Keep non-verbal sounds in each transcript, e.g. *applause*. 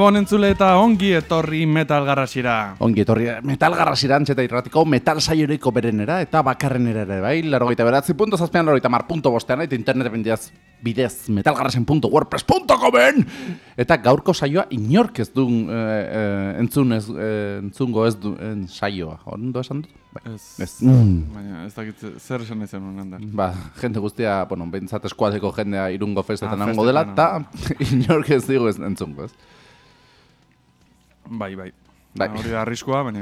Gabon entzule eta ongi etorri metal garrasira. Ongi etorri metal garrasiran txeta irratiko metal saioreiko berenera eta bakarrenera ere, bai? Larogeita beratzi punto zazpean, larogeita mar punto bostean, eta internet bidez, bidez metalgarrasen.wordpress.comen Eta gaurko saioa inork ez du eh, entzun ez, eh, entzungo ez du en, saioa. Ondo esan dut? Bai. Ez, Ez. Mm. baina ez dakit zer esan izan honen da. Ba, jende guztia, bueno, bentsat eskualdeko jendea irungo festetan Ah, nango dela, festetan, eta *laughs* inork ez digu ez entzungo, ez? Bai, bai. Bai. Ba, Hori da arriskoa, baina...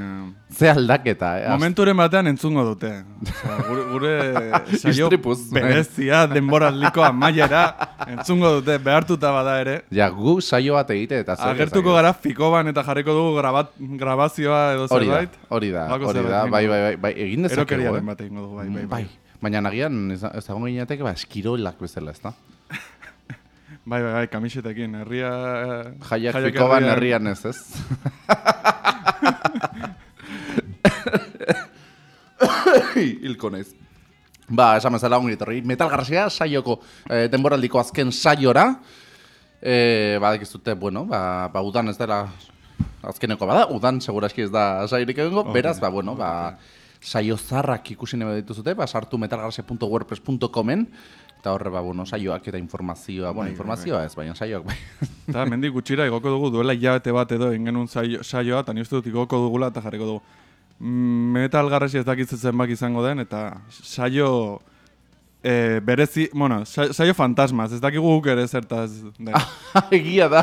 Ze aldaketa, eh? Momenturen batean entzungo dute. Osea, gure, gure *laughs* saio bai. berezia denboraldiko amaiera entzungo dute behartuta bada ere. Ja, gu saio bat egite eta zer Agertuko gara fikoban eta jarriko dugu grabat, grabazioa edo Hori da, zerbait. hori da, hori zerbait da, bai, bai, bai, bai, egin dezakegu, Erokeriaren eh? bat egingo dugu, bai, bai, bai. Baina nagian ez, dago ginateke, ba, eskirolak bezala, ez da? Bai, bai, bai, kamisetekin, herria... Jaiak jaiak herrian- herrian ez, ez? *laughs* Hilko naiz. Ba, esan bezala ongi etorri. Metal Garrasia saioko eh, denboraldiko azken saiora. Eh, badakizute, bueno, ba, ba udan ez dela azkeneko bada, udan seguraski ez da saiorik egingo, beraz, ba, bueno, ba, saio zarrak ikusi nahi dituzute, ba, sartu metalgarrasia.wordpress.comen, eta horre, ba, bueno, saioak eta informazioa, bueno, Bai, bai, informazioa ez, baina saioak, bai. Eta mendik gutxira igoko dugu duela hilabete bat edo egin genuen saio, saioa, eta ni uste dut igoko dugula eta jarriko dugu. Mm, Metal garrasi ez dakitzen zenbak izango den, eta saio e, berezi, bueno, sa- saio fantasmaz, ez dakigu guk ere zertaz den. *laughs* Egia da.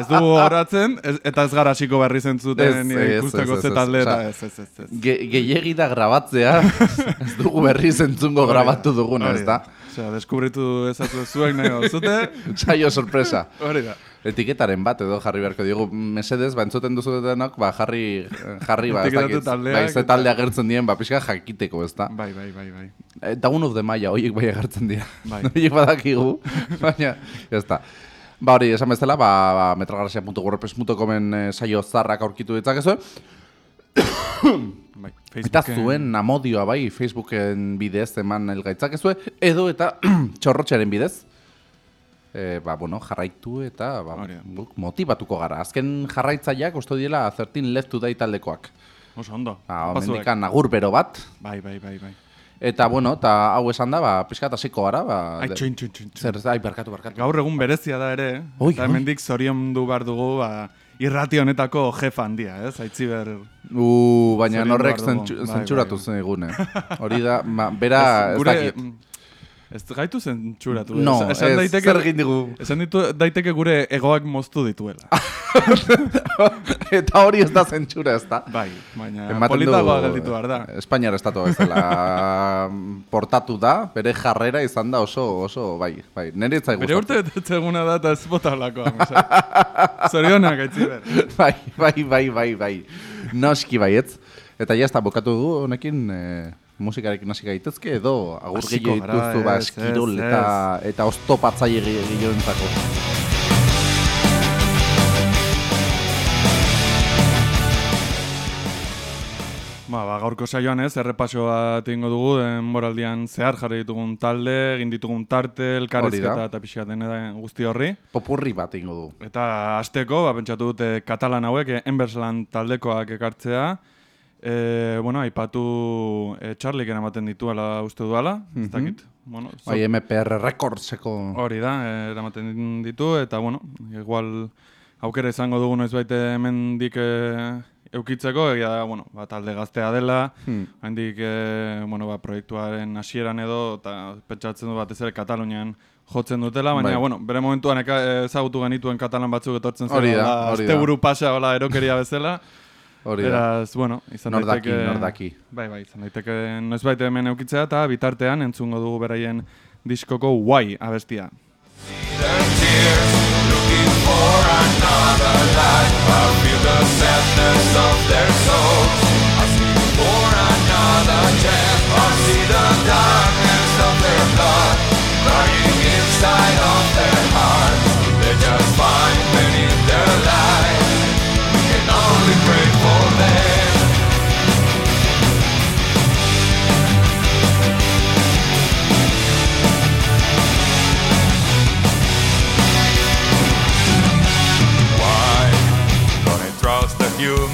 Ez dugu horatzen, ez, eta ez gara hasiko berri zentzuten ikusteko ze talde eta Osea, ez, ez, ez, ez. Ge gehiegi da grabatzea, *laughs* ez dugu berri zentzungo da, grabatu duguna, ez da? Osea, deskubritu ezatu zuek nahi zute, *laughs* Saio sorpresa. hori da. Etiketaren bat edo jarri beharko digu mesedez, ba entzuten duzuetenok, ba jarri, jarri ba, ez dakit, ba, eta- talde agertzen dien, ba pixka jakiteko, ez da? Bai, bai, bai, bai. Eh, Dawn of the Maya, horiek bai agertzen dira. Bai. *laughs* horiek badakigu, *laughs* baina, ez da. Ba hori, esan bezala, ba, ba metralgarrasia.wordpress.comen eh, saio zarrak aurkitu ditzakezu. bai. *coughs* Eta zuen amodioa bai Facebooken bidez eman elgaitzakezue, edo eta *clears throat* txorrotxearen bidez. E, ba, bueno, jarraitu eta ba, da. guk motibatuko gara. Azken jarraitzaileak uste diela 13 left to die taldekoak. Oso ondo. Ba, Opa zuek. mendikan agur bero bat. Bai, bai, bai, bai. Eta, bueno, eta hau esan da, ba, pixka eta hasiko gara. Ba, Ai, txoin, txoin. txoin. Zer, ai, barkatu, barkatu. Gaur egun berezia da ere, Oi, eta oi. hemendik zorion du behar dugu, ba, irrati honetako jefa handia, ez? Aitziber... Uh, baina Zorion horrek behar dugu. zentsu- Bai, zentzuratu bai. zen egune. Hori da, ma, bera, *laughs* ez, dakit. Ez gaitu zentzuratu. No, Ez- esan ez, daiteke, zer egin digu. Esan ditu, daiteke gure egoak moztu dituela. *laughs* eta hori ez da zentsura, ez da. bai, baina Ematen politagoa du, gelditu behar da. Espainiar estatua bezala *laughs* portatu da, bere jarrera izan da oso, oso, bai, bai, nire etzai Bere urte betetzeguna da eta ez bota halakoa. mesedez. *laughs* Zorionak, aitziber. Bai, bai, bai, bai, bai, noski baietz. Eta ja está, bokatu du honekin eh, musikarekin hasi gaitezke edo agur Hasiko gehiago gara, dituzu ba eskirol eta, eta oztopatzaile gehioentzako. Ba, ba, gaurko saioan ez, errepaso bat egingo dugu, denboraldian zehar jarri ditugun talde, egin ditugun tarte, elkarrizketa da. eta pixka den guzti horri. Popurri bat ingo du. Eta asteko, ba, pentsatu dute katalan hauek, Embersland taldekoak ekartzea. E, bueno, aipatu e, Charlik eramaten dituela uste duala, ez dakit. Bueno, zo- Bai, MPR Recordseko... hori da, eh, eramaten ditu, eta bueno, igual aukera izango dugu noiz baite hemendik eh, eukitzeko, egia da, bueno, ba, talde gaztea dela, Hmm. handik eh, bueno, ba, proiektuaren hasieran edo, eta pentsatzen du batez ere Katalunian jotzen dutela, baina, Bai. bueno, bere momentuan ezagutu genituen katalan batzuk etortzen da. asteburu pasa, hola, erokeria bezala. *laughs* Hori da. Beraz, bueno, izan Nor daki, daiteke... nor daki. Bai, bai, izan daiteke noizbait hemen eukitzea eta bitartean entzungo dugu beraien diskoko Why abestia. their tears, looking for another life. I feel you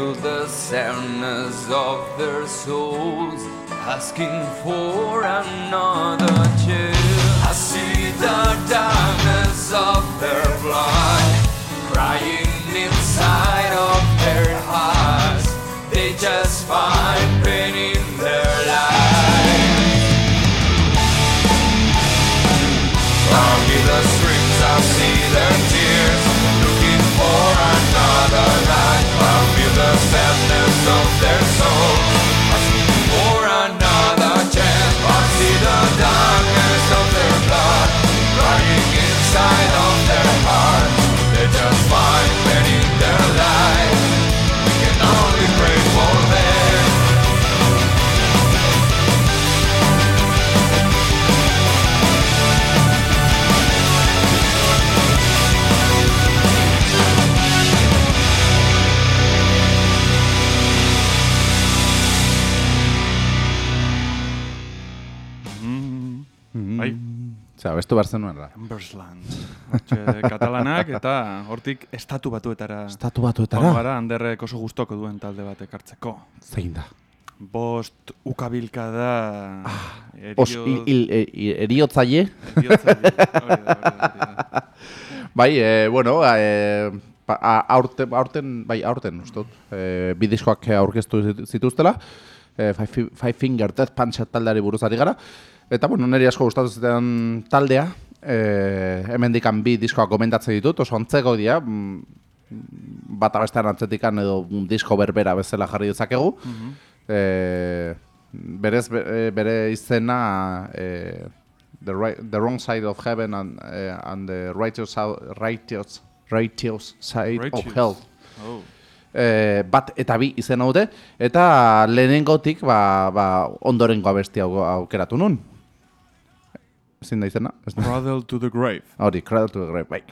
feel the sadness of their souls, asking for another chance. I see the darkness of their blood, crying inside of their hearts. They just find Zer, bestu behar zenuen da. Ambersland. Katalanak eta hortik estatu batuetara. Estatu batuetara? gara, handerrek oso gustoko duen talde bat ekartzeko. Zein da? Bost ukabilka da... Os, il, il, e, i- eriotzaile? Bai, e, bueno, e, a- aurten, aurten, bai, aurten, uste dut, e, bi diskoak aurkeztu zit- zituztela, e, Five, Fi- Five Finger Death Punch taldeari buruz ari gara, eta, bueno, niri asko gustatu ziten taldea, e, hemendikan bi diskoak gomendatzen ditut, oso antzeko dira, mm, bata bestean atzetikan edo disko berbera bezala jarri dezakegu, e, berez, be- e, bere izena e, the, right, the Wrong Side of Heaven and, eh, and the righteous, righteous, righteous Side of Righteous. Hell Oh. e, bat eta bi izen dute eta lehenengotik ba, ba, ondorengo abesti aukeratu nun. Ezin da izena? Cradle to the grave. Hori, Cradle to the Grave, bai.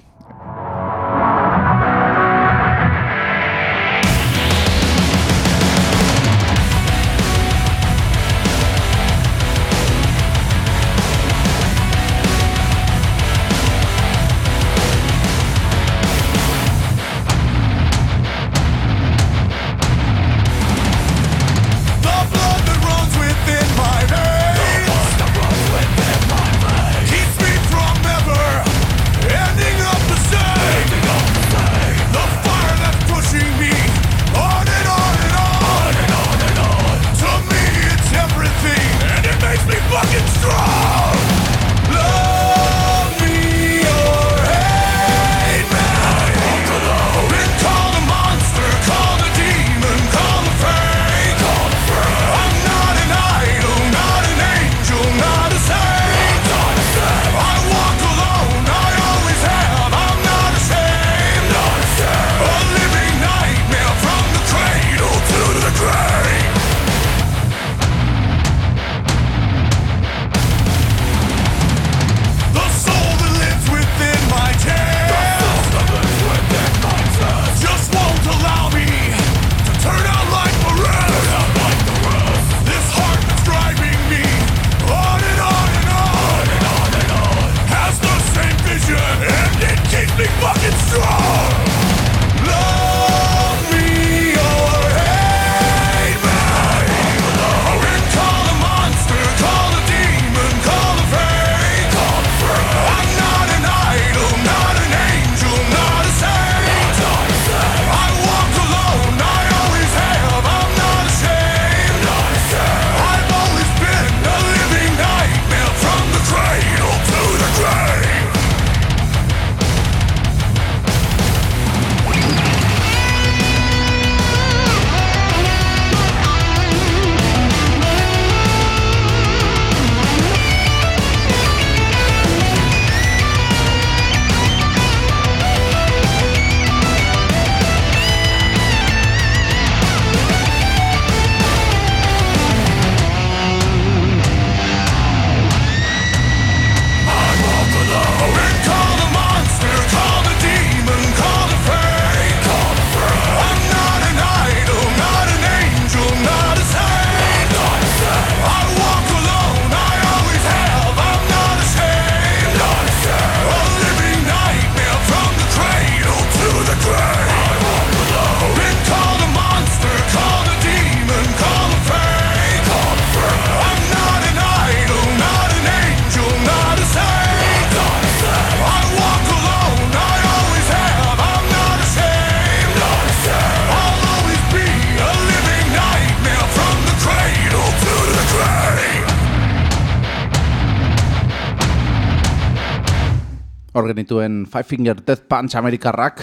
Genituen Five Finger Death Punch Amerikarrak,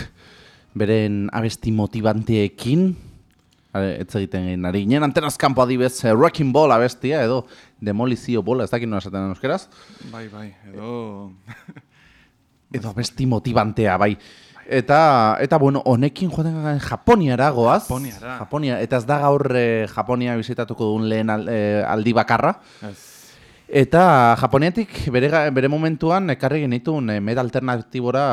beren abesti motibanteekin, Are, ez egiten ari. Ginen antenaz kanpo adibez, eh, Wrecking Ball abestia, edo Demolizio Bola, ez dakit nola esaten euskeraz. Bai, bai, edo... *laughs* Edo abesti motibantea, bai. Eta, eta bueno, honekin joaten gara Japoniara goaz. Japoniara. Japonia, eta ez da gaur eh, Japonia bizitatuko duen lehen eh, aldi bakarra. Ez. Eta Japoniatik bere, bere momentuan ekarri genituen eh, metal alternatibora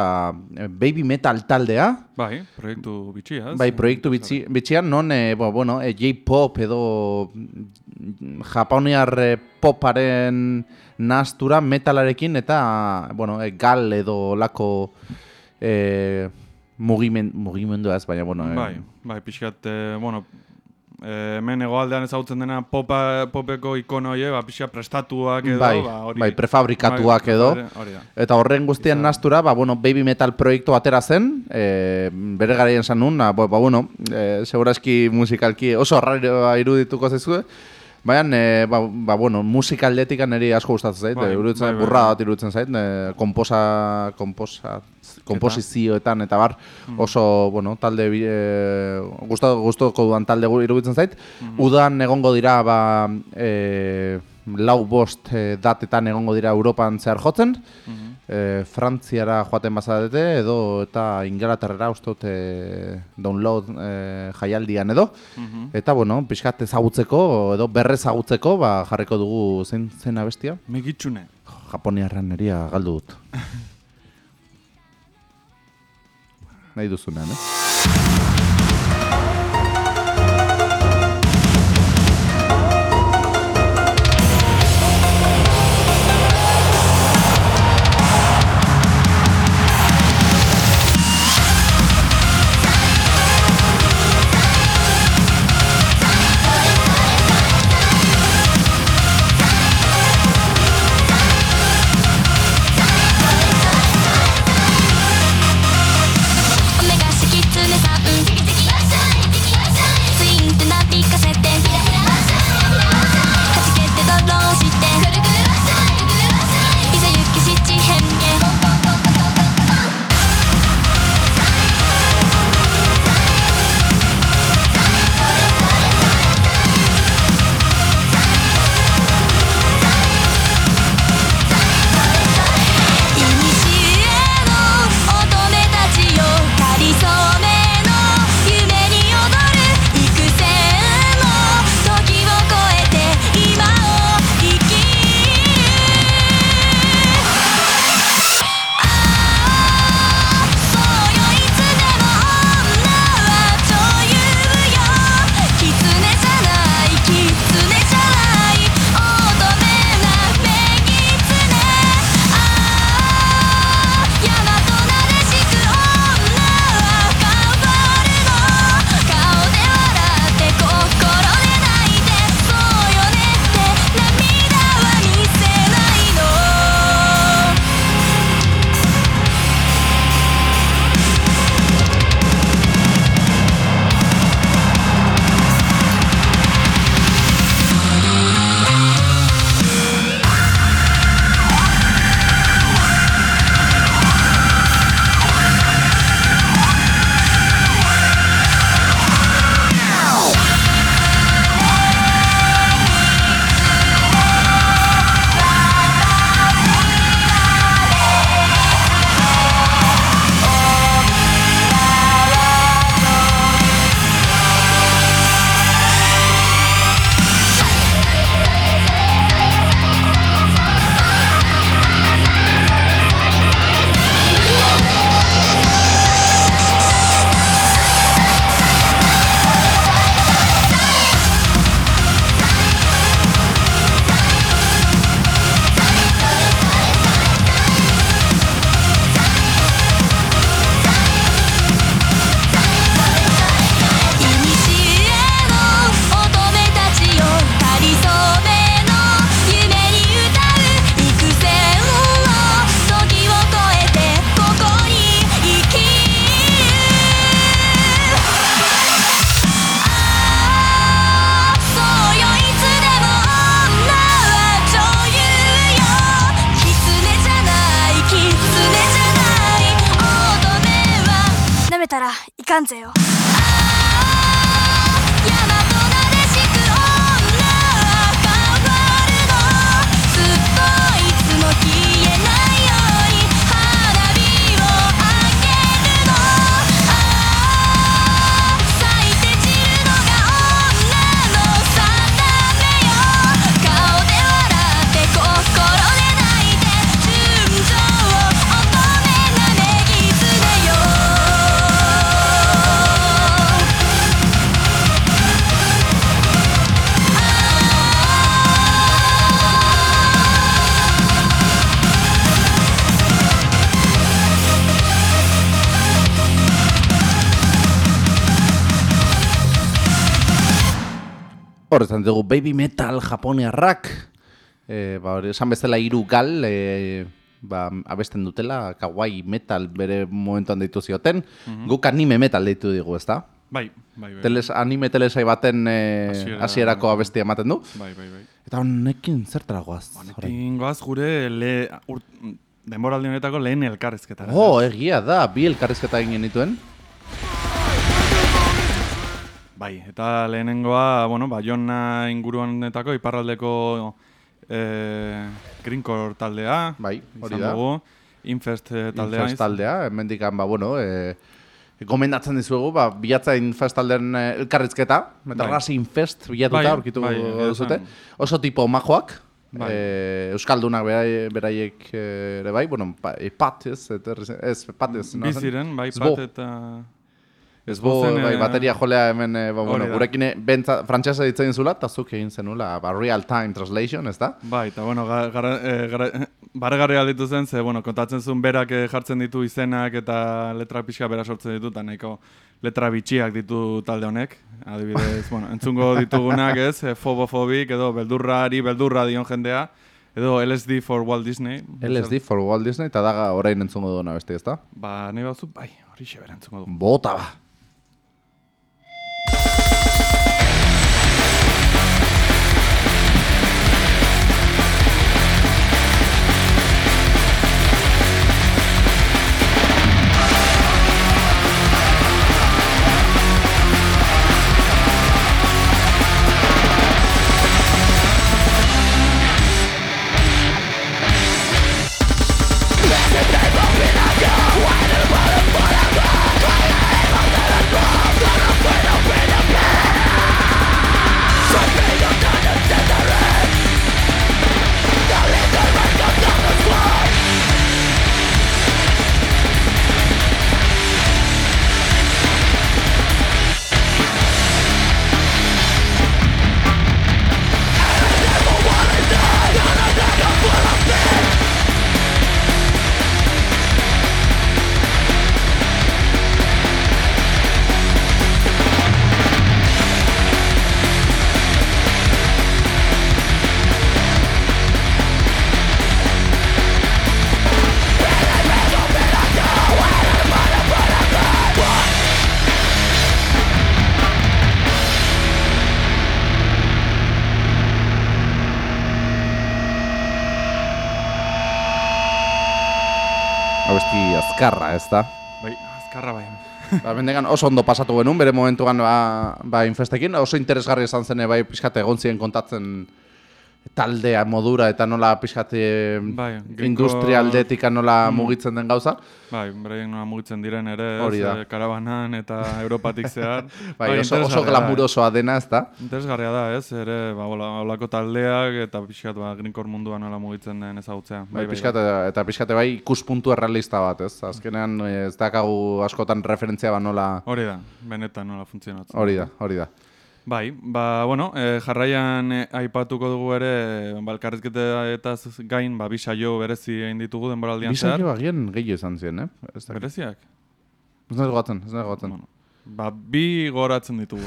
eh, baby metal taldea. Bai, proiektu bitxia? Bai, proiektu bitxi, bitxian, non, e, bo, bueno, e, J-pop edo mm, japoniar e, poparen nastura metalarekin eta, bueno, e, gal edo lako e, mugimen, mugimendua ez, baina, bueno, e, Bai, bai, pixkat, eh, bueno, eh, hemen egoaldean ezagutzen dena popa, popeko ikono hie, ba, pixkat prestatuak edo, bai, ba, hori. bai, prefabrikatuak Bai, edo. hori- da. Eta horren guztien Izan. nastura, ba, bueno, baby metal proiektu atera zen, e, bere garaien zan nun, ba, ba, bueno, e, seguraski musikalki oso raro irudituko zaizue, Baina, e, ba, ba, bueno, musika aldetik niri asko gustatzen zait, Bai, bai, bai, burra bai. bat iruditzen zait, e, komposa, komposa, komposizioetan eta bar oso, bueno, talde, bi- e, gustatu, gustatuko duan talde iruditzen zait. Udan egongo dira, ba, e, lau bost e, datetan egongo dira Europan zehar jotzen, e, Frantziara joaten bazadete edo eta Inglaterrara uste dut e, download e, jaialdian edo. Eta bueno, pixkat ezagutzeko edo berrezagutzeko ba, jarriko dugu zein zen abestia. Megitxune. Japoniarran neria galdu dut. *laughs* Nahi duzunean, eh? Esan dugu baby metal japoniarrak, e, ba, hori, esan bezala hiru gal, e, ba, abesten dutela, kawaii metal bere momentuan deitu zioten, guk anime metal deitu digu, ezta? Bai, bai, bai. Teles, anime telesai baten e, Hasiera- hasierako abestia ematen du. Bai, bai, bai. Eta honekin zertara goaz? Honekin goaz gure le, ur, denboraldi honetako lehen elkarrezketara. Oh, egia da, bi elkarrizketa egin genituen. Bai, eta lehenengoa, bueno, Bayona inguruanetako iparraldeko eh, Greencore taldea. Bai, hori da. dugu. Infest eh, taldea. Infest taldea, hemendikan, ba, bueno, e, gomendatzen dizuegu, ba, bilatza Infest taldearen e, elkarrizketa, eta Bai. Infest bilatuta Bai, aurkitu bai, duzute. Oso tipo majoak, Bai. e, Euskaldunak berai, beraiek ere bai, bueno, pa, pat, ez, ez, pat ez, no? Biziren, bai, pat eta... Ez bo, zen, bai, eh, bateria jolea hemen, e, ba, bueno, gurekin e, bentza, frantsesa ditzen zula, eta zuk egin zenula, ba, real time translation, ez da? Bai, eta bueno, ga- gara, eh, gara, barregarri alditu zen, ze, bueno, kontatzen zuen berak eh, jartzen ditu izenak eta letra pixka bera sortzen ditu, eta nahiko letra bitxiak ditu talde honek. Adibidez, *laughs* bueno, entzungo ditugunak ez, eh, fobofobik edo beldurrari beldurra dion jendea, edo LSD for Walt Disney. LSD for Walt Disney, eta daga orain entzungo duena beste, ez da? Ba, nahi batzu, bai, hori xebera entzungo du. Bota ba! Azkarra, ez da? Bai, azkarra bai. *laughs* Ba, bendegan oso ondo pasatu genuen, bere momentuan ba, ba infestekin, oso interesgarri izan zen bai pixkate egon ziren kontatzen taldea modura eta nola pixkate Bai, gringo- industria aldetika nola mugitzen den gauza. Bai, beraien nola mugitzen diren ere, Hori ez, da. eh, karabanan eta Europatik zehar. *laughs* Bai, oso, oso interesgarria da, eh. glamurosoa dena, ez da? Interesgarria da, ez? Ere, ba, hola, holako taldeak eta pixkat, ba, Greencore mundua nola mugitzen den ezagutzea. Bai, pixkate, eta pixkate bai ikuspuntu errealista bat, ez? Azkenean ez dakagu askotan referentzia ba nola... Hori da, benetan nola funtzionatzen. Hori da, hori da. Bai, ba, bueno, eh, jarraian eh, aipatuko dugu ere, balkarrizketa eta gain, ba, bi saio berezi egin ditugu denboraldian zehar. Bisaio agian gehiago izan ziren, eh? Ez Bereziak? ez nahi gogatzen, ez nahi gogatzen. Bueno, ba, bi goratzen ditugu. *laughs*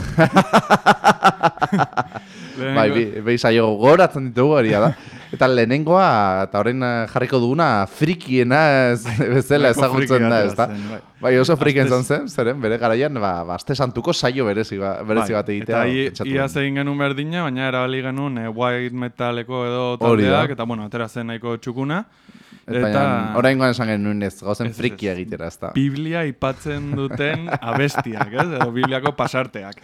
Bai, bi, bi saio goratzen ditugu hori da. *laughs* Eta lehenengoa, eta orain eh, jarriko duguna, frikiena ez, bezala ezagutzen da, ez da? bai. Bai, oso friki Astez- izan zen, zeren, bere garaian, ba, ba aste santuko saio berezi, ba, berezi Bai, bat egitea. Eta i- pentsatu ia nuen. egin genuen berdina, baina erabali genuen eh, white metaleko edo taldeak, eta bueno, atera zen nahiko txukuna. Eta, Eta- oraingoan esan genuen ez, gauzen ez. egitera, ez da. Biblia aipatzen duten *laughs* abestiak, ez? Edo Bibliako pasarteak.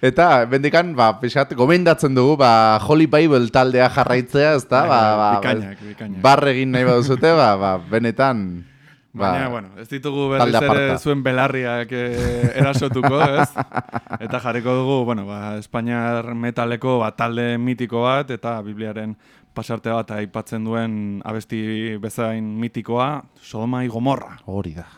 Eta, bendikan, ba, pixat, gomendatzen dugu, ba, Holy Bible taldea jarraitzea, ez da, Bai, ba, bai, ba, bikainak, bikainak. barre egin nahi baduzute, ba, ba, benetan, ba, Baina, bueno, ez ditugu berriz ere zuen belarriak eh, *laughs* erasotuko, ez? Eta jarriko dugu, bueno, ba, Espainiar metaleko ba, talde mitiko bat, eta Bibliaren pasarte bat aipatzen duen abesti bezain mitikoa, Sodoma y Gomorra. hori da.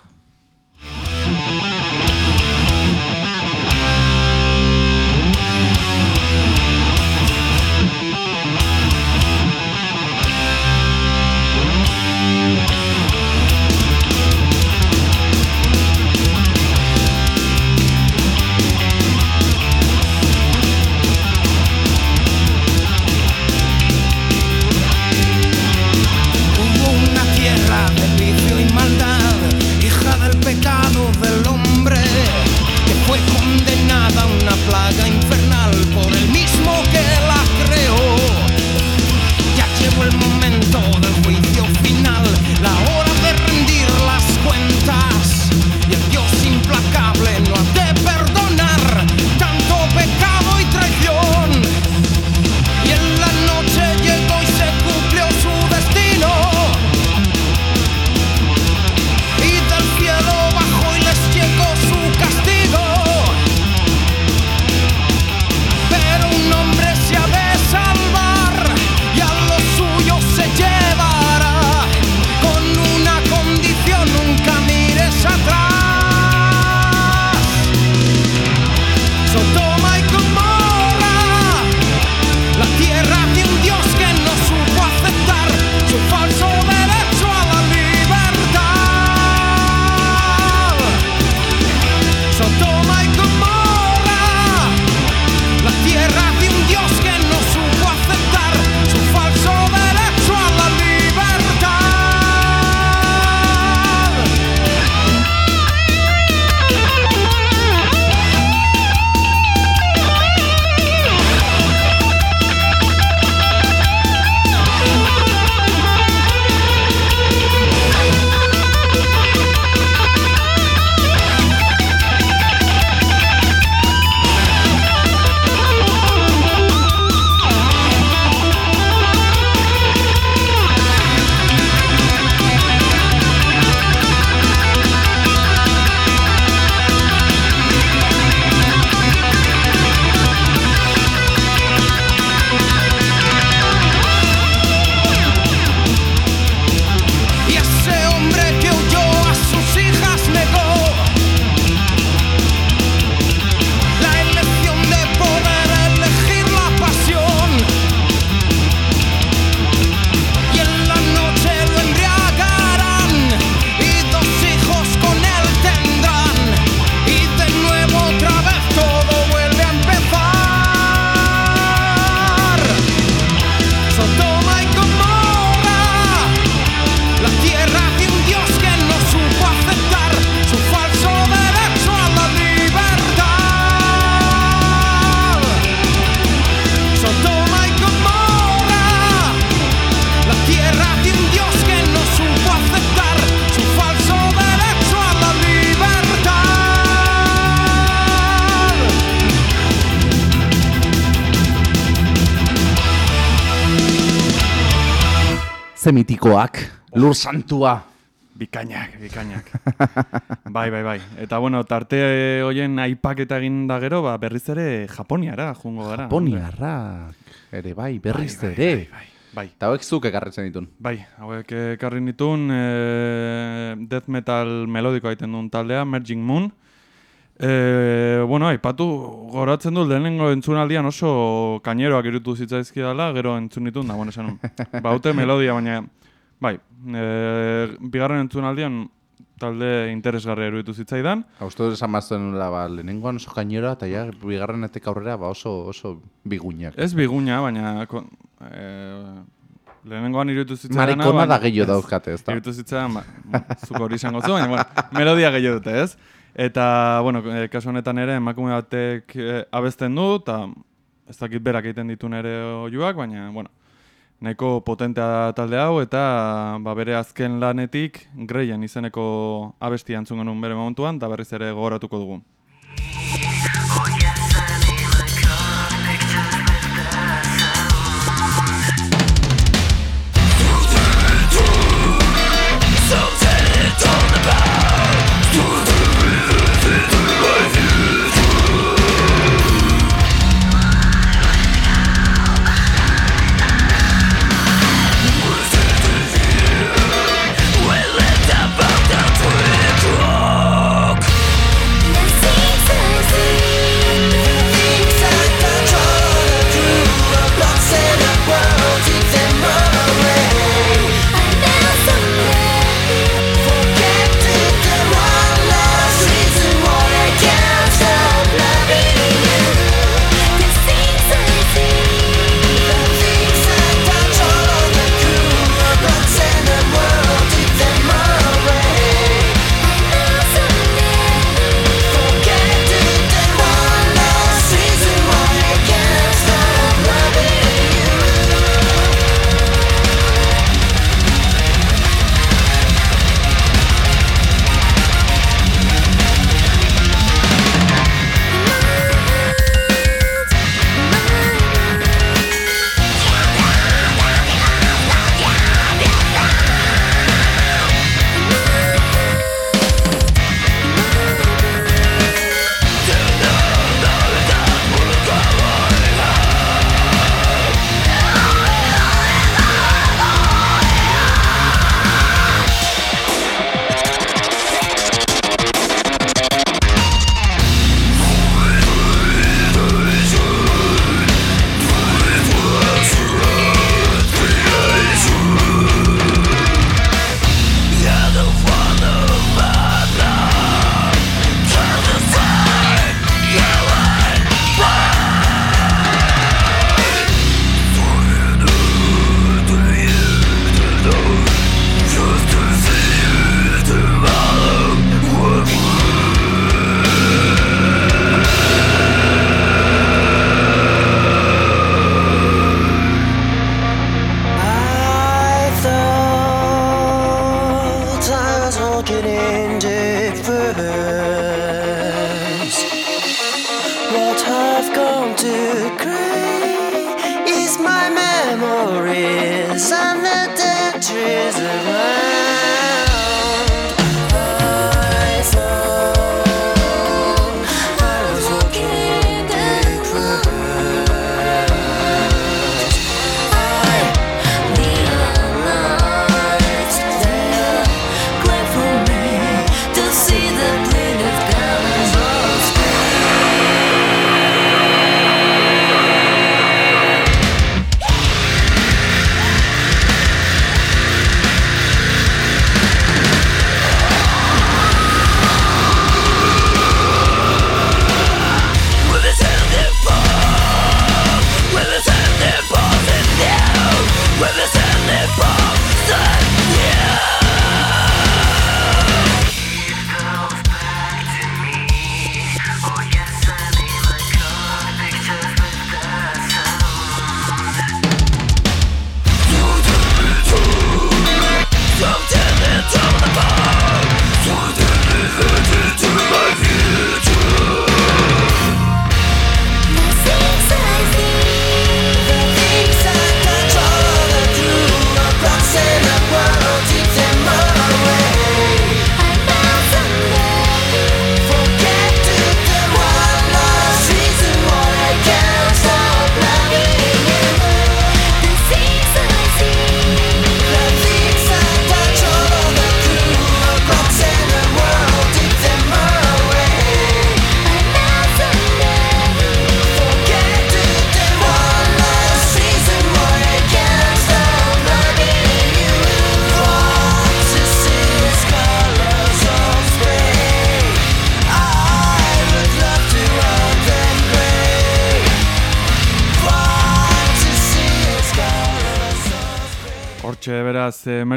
Lur santua. Bikainak, bikainak. *laughs* bai, bai, bai. Eta bueno, tarte hoien aipaketa egin da gero, ba, berriz ere Japoniara jungo gara. Japoniarrak, ere bai, berriz Bai, ere. Bai, bai, bai. Eta hauek zuk ekarretzen ditun. Bai, hauek ekarri nitun e, death metal melodiko egiten duen taldea, Merging Moon. E, bueno, aipatu goratzen dut lehenengo entzunaldian oso kaineroak irutu zitzaizkidala, gero entzun ditun, da, bueno, esan. *laughs* Baute melodia, baina, bai, e, bigarren entzunaldian talde interesgarria iruditu zitzaidan. Hausto esan mazten nula, ba, lehenengoan oso gainera, eta ja, bigarrenetek aurrera, ba, oso, oso biguñak. Ez biguna, baina ko, e, lehenengoan iruditu zitzaidan. Marikona da gehiago dauzkate, ez da. Irutu zitzaidan, ba, zuko hori izango zu, baina, bueno, melodia gehiago dute, ez? Eta, bueno, eh, kasu honetan ere, emakume batek eh, abesten du, eta ez dakit berak egiten ditu nere oiuak, baina, bueno, Neko potentea talde hau eta ba, bere azken lanetik greien izeneko abesti antzun genuen bere momentuan eta berriz ere gogoratuko dugu.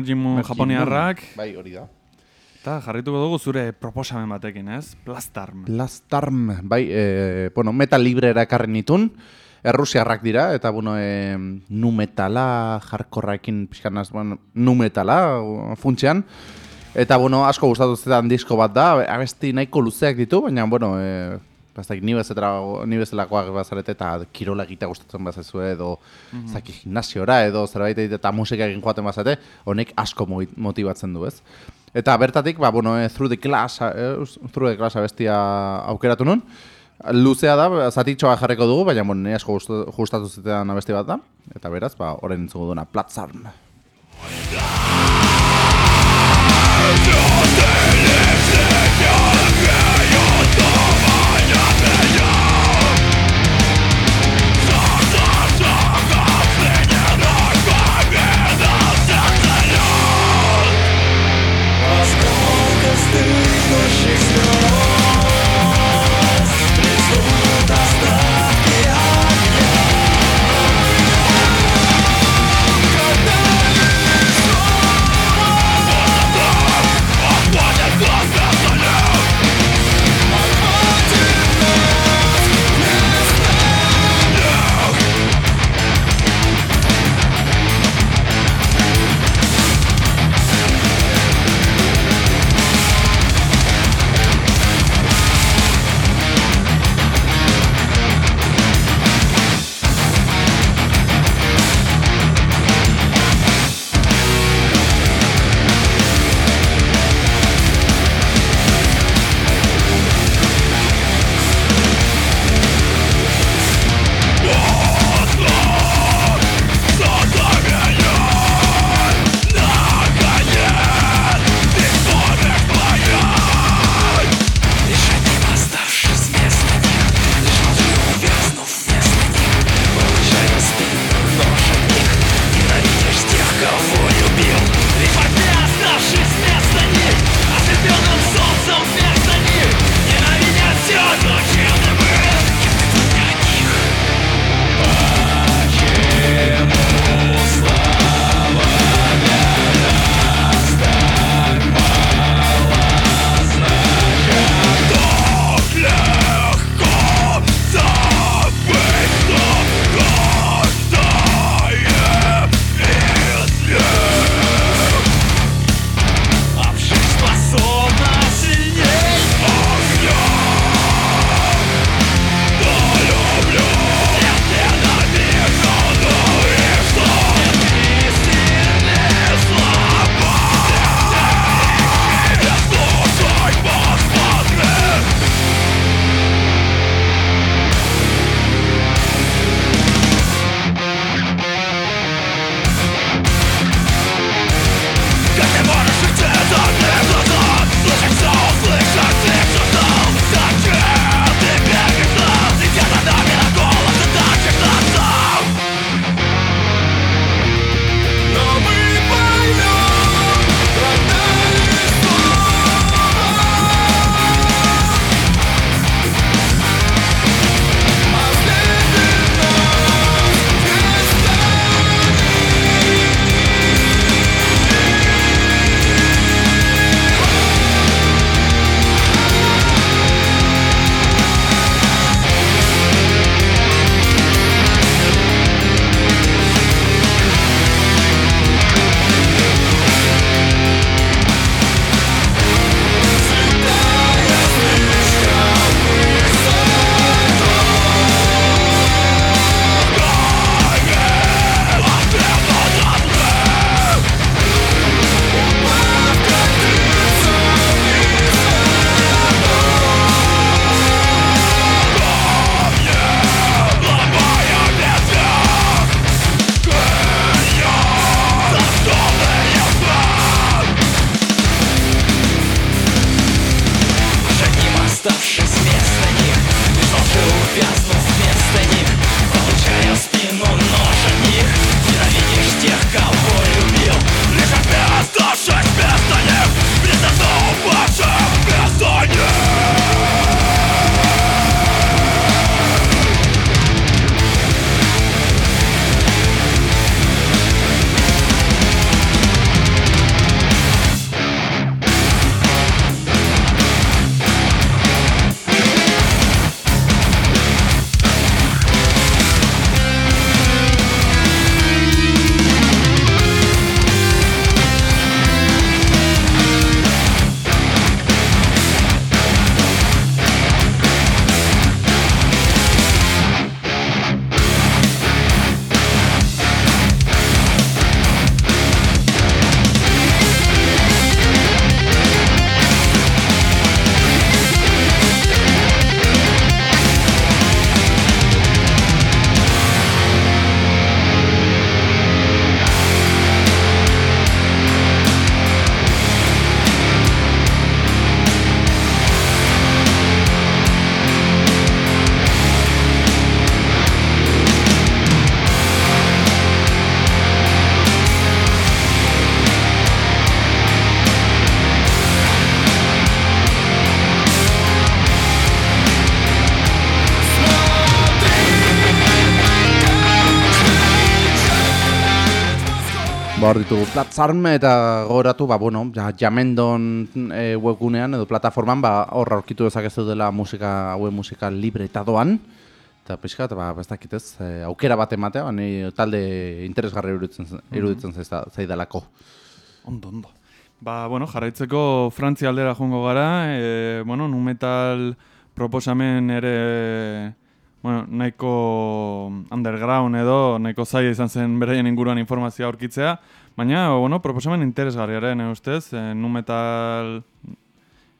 Majimu japoniarrak. Bai, hori da. Eta jarrituko dugu zure proposamen batekin, ez? Plastarm. Plastarm, bai, e, bueno, metal librera ekarren nitun. Errusiarrak dira, eta, bueno, e, nu metala, jarkorrakin, pixkanaz, bueno, nu metala, funtsean. Eta, bueno, asko gustatu zetan disko bat da, abesti nahiko luzeak ditu, baina, bueno, e, Bastak, ni, bezetara, ni bezalakoak bazarete eta kirola egitea gustatzen bazazue edo mm zaki gimnasiora edo zerbait egite eta musika egin joaten bazate, honek asko mo- motibatzen du, ez? Eta bertatik, ba, bueno, e, Through the Class, e, Through the Class abestia aukeratu nun. Luzea da, zatitxoa jarriko dugu, baina bueno, ni asko gustatu zitean abesti bat da. Eta beraz, ba, orain entzuko duena, Platzarm. Thank hor ditugu Platzarm eta gogoratu, ba, bueno, ja, jamendon e, webgunean edo plataforman, ba, hor aurkitu dezakezu dela musika, hauen musika libre eta doan. Eta pixka, eta ba, ez dakit ez, e, aukera bat ematea, ba, ni talde interesgarri iruditzen, iruditzen zaizta- zaidalako. Ondo, ondo. Ba, bueno, jarraitzeko Frantzia aldera joango gara, e, bueno, nu metal proposamen ere, bueno, nahiko underground edo, nahiko zaila izan zen beraien inguruan informazioa aurkitzea, baina, bueno, proposamen interesgarriaren, nire ustez, e, nu metal,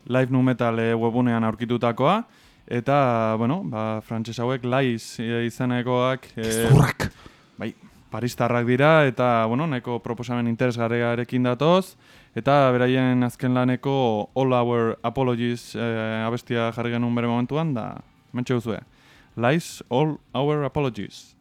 live nu metal e, webunean aurkitutakoa, eta, bueno, ba, frantses hauek laiz e, izenekoak... E, Zurrak! Bai, paristarrak dira eta bueno, nahiko proposamen interesgarriarekin datoz eta beraien azken laneko All Our Apologies eh, abestia jarri genuen bere momentuan da mentxe duzue. Lies All Our Apologies.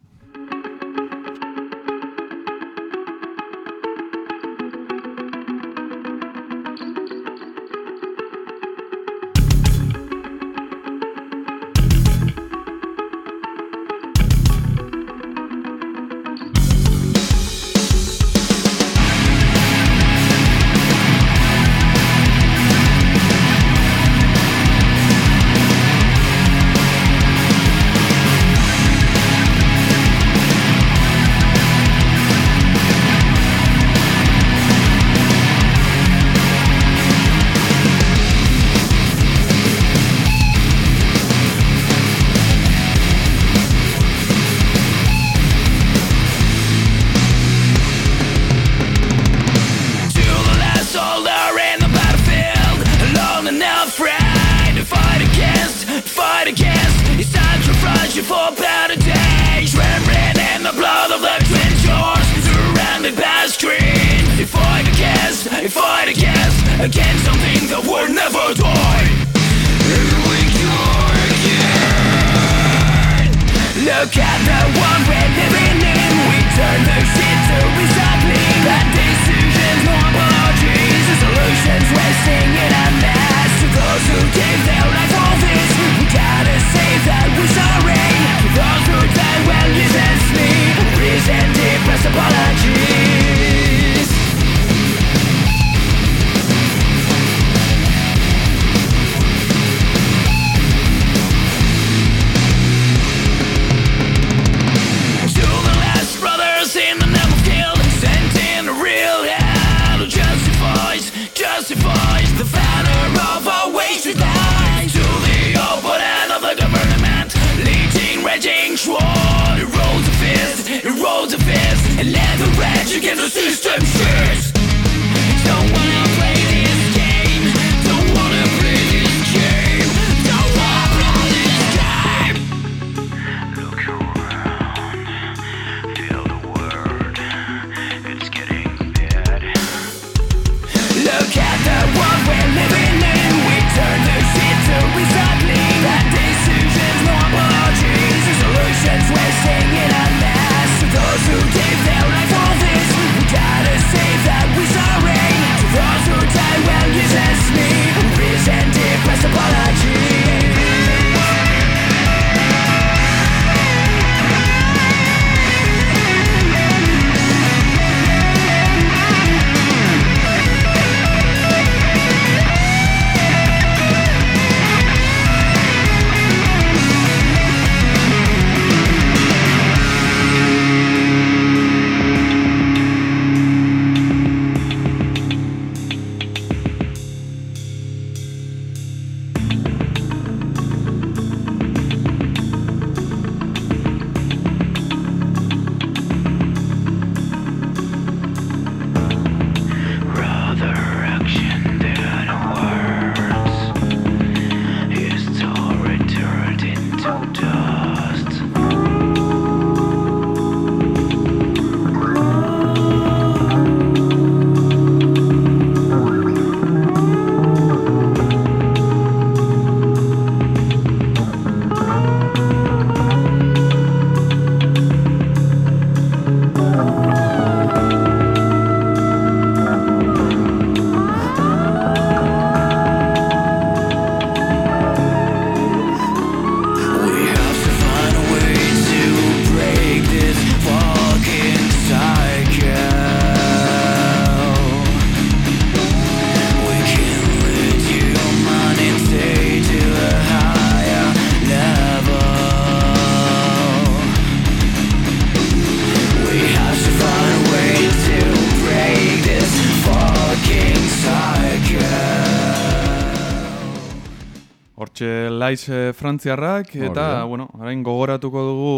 Laiz eh, frantziarrak, eta, Hori da. bueno, orain gogoratuko dugu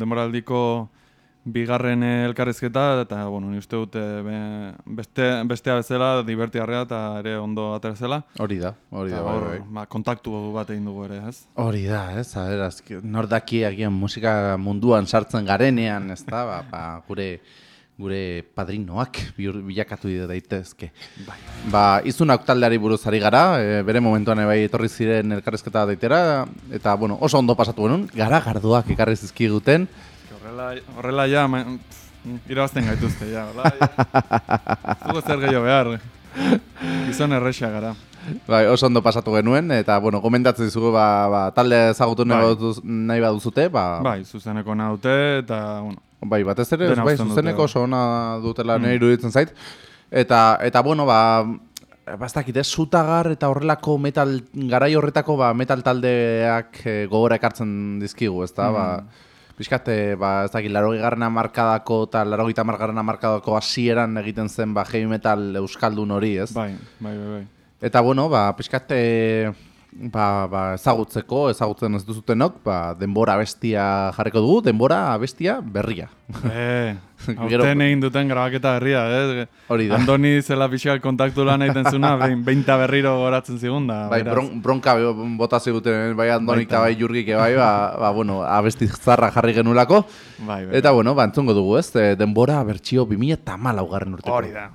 demoraldiko bigarren eh, elkarrezketa, eta, bueno, ni uste dute be, beste, bestea bezala, divertiarrea eta ere ondo aterazela. Hori da, hori da, bai, hor, bai. ba, kontaktu bat egin dugu ere, ez? Hori da, ez, a ber, azke, nor daki agian musika munduan sartzen garenean, ez da, ba, ba, gure gure padrinoak bilakatu daitezke. Bai. Ba, izunak taldeari buruz ari gara, e, bere momentuan bai etorri ziren elkarrezketa daitera, eta, bueno, oso ondo pasatu genuen, gara gardoak ekarri zizkiguten, Horrela, horrela ja, ma, pff, irabazten gaituzte, ja. Zugo *laughs* zer gehiago behar. Gizon erresa gara. Bai, oso ondo pasatu genuen, eta, bueno, gomendatzen dizugu, ba, ba, talde ezagutu nahi, Bai. nahi baduzute, ba, Bai, zuzeneko naute, eta, bueno, Bai, batez ere, bai, zuzeneko oso ona dutela nire iruditzen zait. Eta, eta bueno, ba, bastakit, ez, zutagar eta horrelako metal, garai horretako, ba, metal taldeak eh, gogora ekartzen dizkigu, ez da, ba, pixkat, eh, ba, ez dakit, laro garrana markadako eta laro gita margarrana markadako hasieran egiten zen, ba, heavy metal euskaldun hori, ez? bai, bai, bai, bai. Eta bueno, ba, pixkat, e, ba, ba, ezagutzeko, ezagutzen ez duzutenok, ba, denbora bestia jarriko dugu, denbora bestia berria. Eh, *laughs* Gero- aurten egin duten grabaketa berria, eh? Hori da. Andoni zela pixka kontaktu lan egiten zuna, *laughs* behin, beinta berriro goratzen zigun da. Bai, beraz. bron, bronka bota ziguten, bai Andonik eta bai Jurgik bai, ba, ba, bueno, abesti zarra jarri genulako. Bai, bai. Eta, bueno, ba, entzungo dugu, ez? E, denbora bertxio 2000 eta garren urteko. Hori da.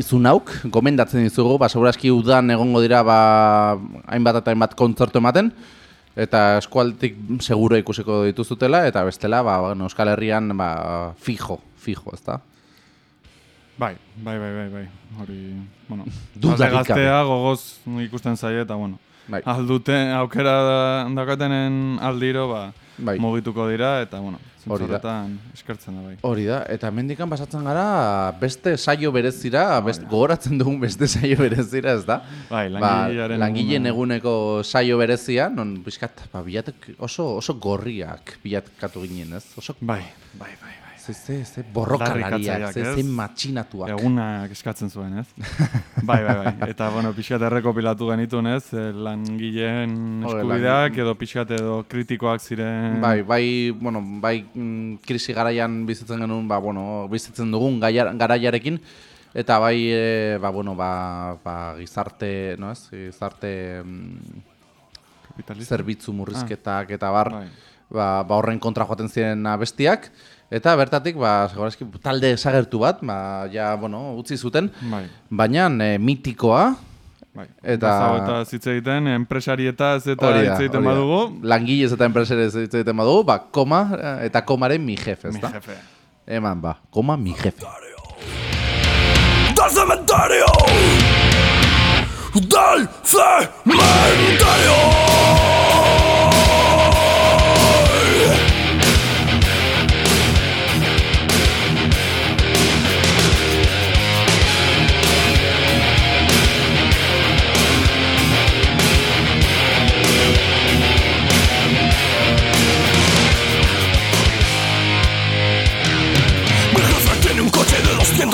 Izun hauk, gomendatzen dizugu, ba, seguraski udan egongo dira, ba, hainbat eta hainbat kontzertu ematen, eta eskualtik seguro ikusiko dituzutela, eta bestela, ba, bueno, Euskal Herrian, ba, fijo, fijo, ezta? Bai, bai, bai, bai, bai. Hori, bueno, *laughs* gaztea gogoz ikusten zaie eta bueno. Bai. Aldute aukera da- daukatenen aldiro, ba, Bai. mugituko dira eta bueno, zentzorretan eskertzen da bai. Hori da, eta mendikan pasatzen gara beste saio berezira, best, gogoratzen dugun beste *laughs* saio berezira, ez da? Bai, Ba, langilearen langileen eguna. eguneko saio berezia, non pixkat, ba, bilatek oso, oso gorriak bilatkatu ginen, ez? Oso, Bai, bai, bai, bai. Ze, ze, ze borrokalariak, ze, ze matxinatuak. Egunak eskatzen zuen, ez? *laughs* bai, bai, bai. Eta, bueno, pixkat errekopilatu genituen, ez? Eh, Langileen eskubideak edo pixkat edo kritikoak ziren... Bai, bai, bueno, bai mm, krisi garaian bizitzen genuen, ba, bueno, bizitzen dugun garaiarekin, eta bai, e, ba, bueno, ba, ba, gizarte, no ez, gizarte mm, zerbitzu murrizketak eta bar, Bai. ba, ba horren kontra joaten ziren abestiak, eta bertatik, ba, segurazki, talde esagertu bat, ba, ja, bueno, utzi zuten, Bai, baina e, mitikoa, bai. Eta- Eta... hitz egiten, enpresarietaz eta hitz egiten badugu, langilez eta enpresarez hitz egiten badugu, ba, koma eh, eta komaren mi jefe, mi ezta? jefe. Eman, ba, koma mi jefe. Del cementerio Del cementerio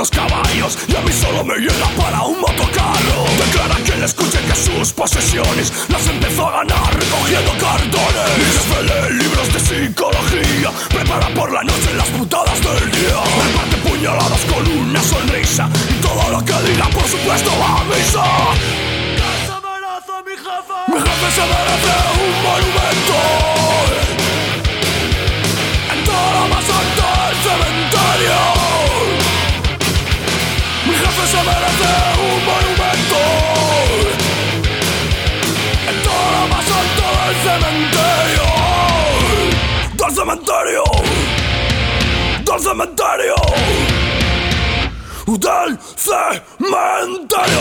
200 caballos y a mí solo me llega para un motocarro. Declara que le escuche que sus posesiones las empezó a ganar recogiendo cartones. Jefe lee libros de psicología, prepara por la noche las putadas del día. Reparte puñaladas con una sonrisa y todo lo que diga, por supuesto, va a misa. Mi jefe se merece un monumento cementerio. Del cementerio. Del cementerio.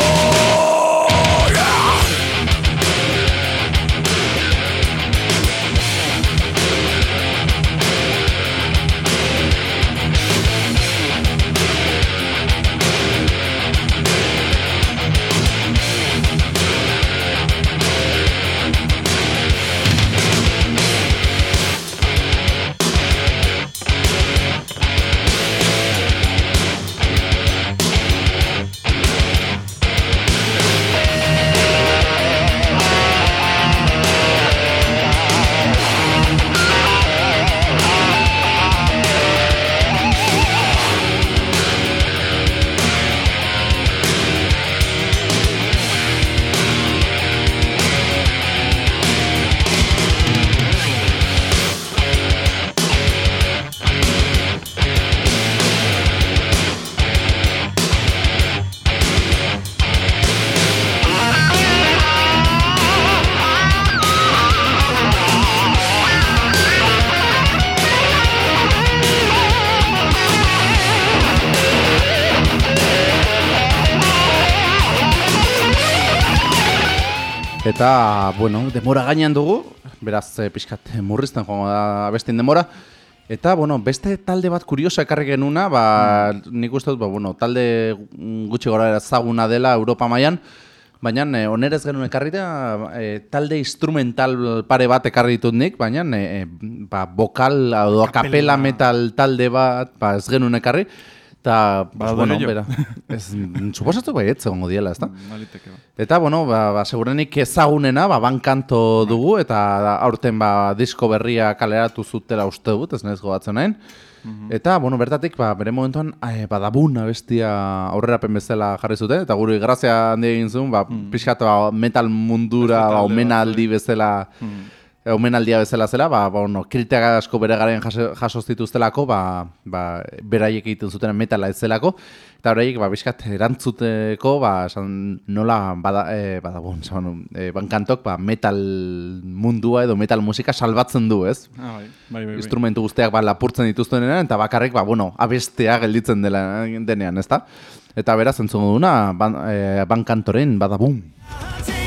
Eta, bueno, demora gainean dugu, beraz, e, pixkat eh, murrizten joango da bestin demora. Eta, bueno, beste talde bat kuriosa ekarri genuna, ba, nik uste dut, ba, bueno, talde gutxi gora ezaguna dela Europa mailan, baina e, onerez genuen ekarri da, e, talde instrumental pare bat ekarri ditut nik, baina e, ba, vokal, edo kapela metal talde bat, ba, ez genuen ekarri, eta, Badaude bueno, bera, *laughs* ez, suposatu bai, ez egongo diela, ez da? Baliteke, ba. Eta, bueno, ba, ba, segurenik ezagunena, ba, bankanto dugu, eta aurten ba, disko berria kaleratu zutela uste dut, ez nahiz gogatzen nahin. Eta, bueno, bertatik, ba, bere momentuan, eh, badabun abestia aurrerapen bezala jarri zuten, eta guri grazia handi egin zuen, ba, pixkat ba, metal mundura, ba, omenaldi bezala e, omenaldia bezala zela, ba, ba bueno, kritika asko bere garen jaso, jaso zituztelako, ba, ba, beraiek egiten zuten metala ez zelako, eta beraiek, ba, bizkat erantzuteko, ba, esan, nola, bada, e, bada, bon, esan, e, bankantok, ba, metal mundua edo metal musika salbatzen du, ez? Ah, bai, bai, bai. bai. instrumentu guztiak ba, lapurtzen dituztenean, eta bakarrik, ba, bueno, abestea gelditzen dela denean, ezta? Eta beraz, entzungo duna, ban, e, bankantoren, badabum. And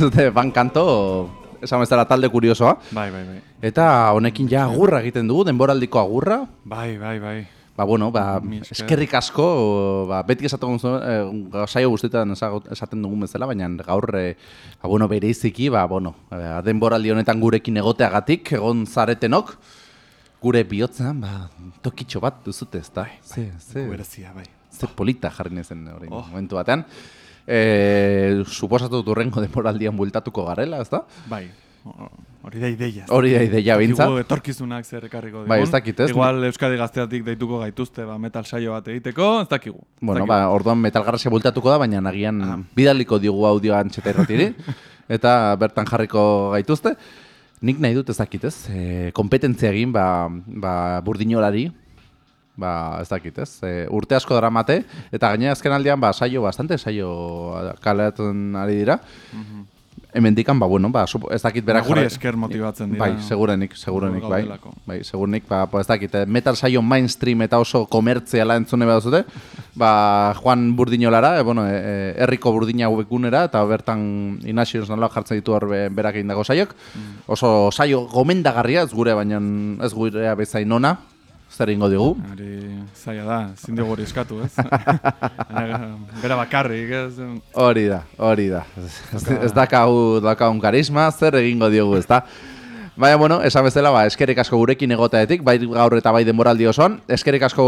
dute bankanto, esan bezala talde kuriosoa. Bai, bai, bai. Eta honekin ja agurra egiten dugu, denboraldiko agurra. Bai, bai, bai. Ba, bueno, ba, eskerrik asko, ba, beti esaten eh, saio guztietan esaten dugun bezala, baina gaur, eh, ba, bueno, bereiziki, ba, bueno, eh, denboraldi honetan gurekin egoteagatik, egon zaretenok, gure bihotzean, ba, tokitxo bat duzute, ez da? Ze, ze, Berezia, bai. ze polita jarri nezen orain Oh. momentu batean. E, suposatu dut urrengo denboraldian bueltatuko garela, ez da? Bai. Hori da ideia. Hori da ideia Dakigu behintzat. Etorkizunak zer ekarriko digun. Bai, ez dakit, ez? Igual Euskadi gazteatik deituko gaituzte ba, metal saio bat egiteko, ez dakigu. Bueno, dakigu. ba, orduan metalgarrasia bueltatuko da, baina nagian Ah. bidaliko diogu audioa antxeta irratiri, *laughs* eta bertan jarriko gaituzte. Nik nahi dut ez dakit, ez? E, kompetentzia egin, ba, ba, burdinolari, ba, ez dakit, ez? E, urte asko daramate, eta gainera azken aldean, ba, saio, bastante saio kaleatzen ari dira. Hemendikan, ba, bueno, ba, ez dakit berak Ba, jarrai- esker motibatzen dira. Bai, segurenik, segurenik, bai. Bai, segurenik, ba, ba, ez dakit, eh, metal saio mainstream eta oso komertziala entzune behar zute, ba, Juan Burdinolara, e, bueno, e, herriko burdina webgunera, eta bertan Inazio nola jartzen ditu hor be- berak egindako saiok. Mm. Oso saio gomendagarria, ez gure, baina ez gurea bezain ona, zer ingo digu. Hori zaila da, ezin dugu hori eskatu, ez? *laughs* Bera bakarrik, ez? Hori da, hori da. Ez, ez, dakau, dakaun karisma, zer egingo diogu, ez da? Baina, bueno, esan bezala, ba, eskerrik asko gurekin egotaetik, bai gaur eta bai denboraldi osoan. Eskerrik asko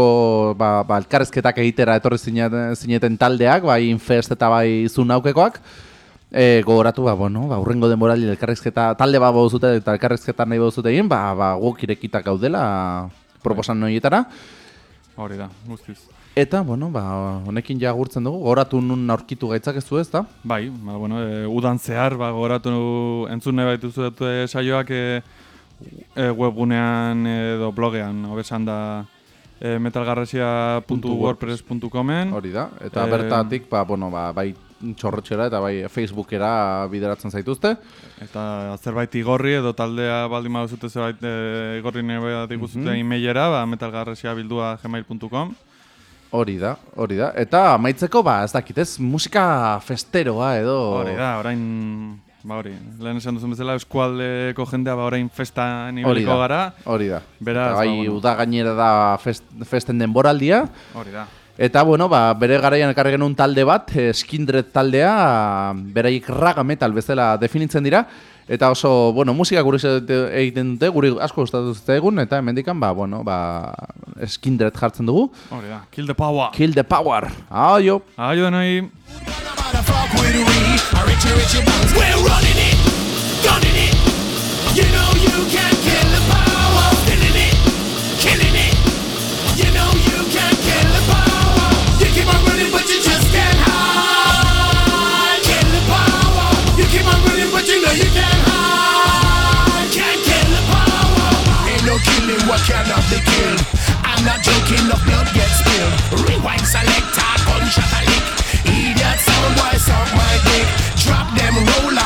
ba, ba, elkarrezketak egitera etorri zineten, zineten taldeak, bai Infest eta bai Zunaukekoak. E, gogoratu, ba, bueno, ba, urrengo denboraldi elkarrezketa, talde ba bozute eta elkarrezketa nahi bozute egin, ba, ba, guk irekitak gaudela proposan noietara. Hori da, guztiz. Eta, bueno, ba, honekin ja agurtzen dugu, gogoratu nun aurkitu gaitzakezu ez da? Bai, ba, bueno, e, udan zehar, ba, gogoratu entzun nahi baituzu dut e, saioak e, e, webgunean edo blogean, hobesan da e, metalgarrasia.wordpress.comen Hori da, eta Eh, bertatik, ba, bueno, ba, bai txorretxera eta bai Facebookera bideratzen zaituzte. Eta zerbait igorri edo taldea baldin baduzute zerbait e, igorri nire bat ikuzute e-mailera, ba, metalgarresia bildua gmail.com. Hori da, hori da. Eta amaitzeko, ba, ez dakit ez, musika festeroa edo... Hori da, orain, ba hori, lehen esan duzun bezala eskualdeko jendea ba orain festan ibiliko gara. hori da. Beraz, bai, ba, bueno. uda gainera da fest, festen denboraldia. Hori da. Eta, bueno, ba, bere garaian ekarri genuen talde bat, eh, Skindred taldea, beraiek raga metal bezala definitzen dira. Eta oso, bueno, musika gure egiten dute, guri asko gustatu egun, eta hemendikan, ba, bueno, ba, Skindred jartzen dugu. Hori da. Kill the power. Kill the power. Aio! Aio denoi. We're running it, gunning it. what cannot be killed. I'm not joking, no blood gets spilled. Rewind selector, gunshot a lick. Idiot sound boy, suck my dick. Drop them, roll